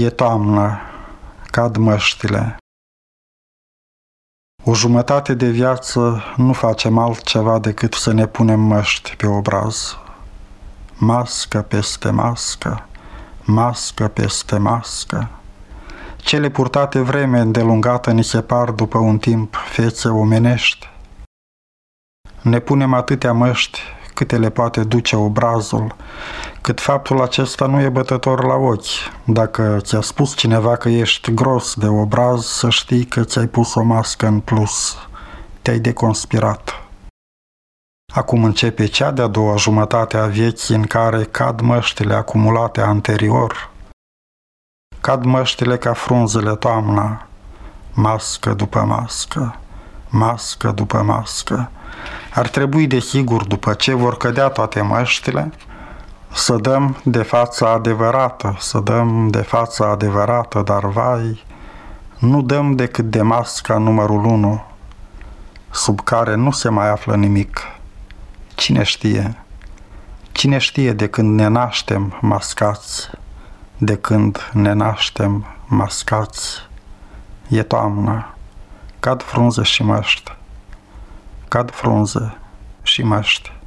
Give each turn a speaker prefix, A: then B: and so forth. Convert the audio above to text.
A: E toamnă, cad măștile. O jumătate de viață nu facem altceva decât să ne punem măști pe obraz. Mască peste mască, mască peste mască. Cele purtate vreme îndelungată ni se par după un timp fețe omenești. Ne punem atâtea măști câte le poate duce obrazul, cât faptul acesta nu e bătător la ochi. Dacă ți-a spus cineva că ești gros de obraz, să știi că ți-ai pus o mască în plus. Te-ai deconspirat. Acum începe cea de-a doua jumătate a vieții în care cad măștile acumulate anterior. Cad măștile ca frunzele toamna, mască după mască, mască după mască. Ar trebui, desigur, după ce vor cădea toate măștile, să dăm de fața adevărată, să dăm de fața adevărată, dar vai, nu dăm decât de masca numărul 1, sub care nu se mai află nimic. Cine știe? Cine știe de când ne naștem mascați, de când ne naștem mascați? E toamnă, cad frunze și măști, cad frunze și măști.